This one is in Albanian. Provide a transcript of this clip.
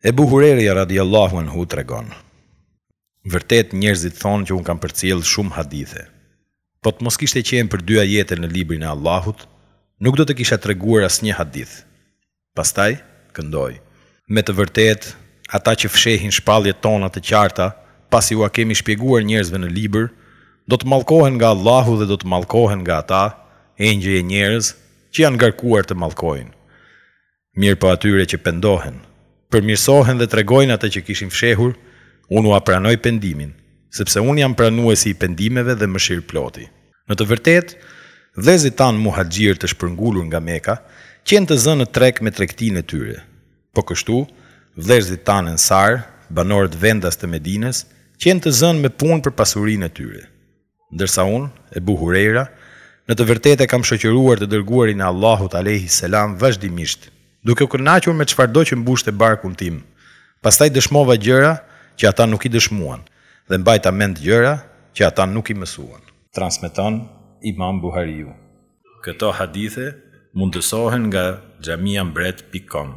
Ebu Hurejrja radijallahu anhu tregon, Vërtet njerëzit thonë që unë kam përcjellë shumë hadithe. Po të mos kishte qenë për dy ajete në Librin e Allahut, nuk do të kisha treguar asnjë hadith. Pastaj, këndoi, Me të vërtetë, ata që fshehin shpalljet tona të qarta, pasi ua kemi shpjeguar njerëzve në Libër, do të mallkohen nga Allahu dhe do të mallkohen nga ata, engjëj e njerëz, që janë ngarkuar të mallkojnë. Mirëpo atyre që pendohen, përmirësohen dhe tregojnë atë që kishin fshehur, Unë ua pranoj pendimin, sepse Unë jam Pranuesi i pendimeve dhe Mëshirëploti. Në të vërtetë, vëllerëzit tanë muhaxhirë të shpërngulur nga Meka qenë të zënë në treg me tregtinë e tyre. Po kështu, vëllerëzit tanë ensarë, banorët vendas të Medinës, qenë të zënë me punë për pasurinë e tyre. Ndërsa unë, Ebu Hurejra, në të vërtetë e kam shoqëruar të Dërguarin e Allahut alejhi selam vazhdimisht, duke u kënaqur me çfarëdo që mbushte barkun tim, pastaj dëshmova gjëra që ata nuk i dëshmuan dhe mbajta mend gjëra që ata nuk i mësuan. Transmeton Imam Buhariu. Këto hadithe mundësohen nga xhamiambret pikë kom.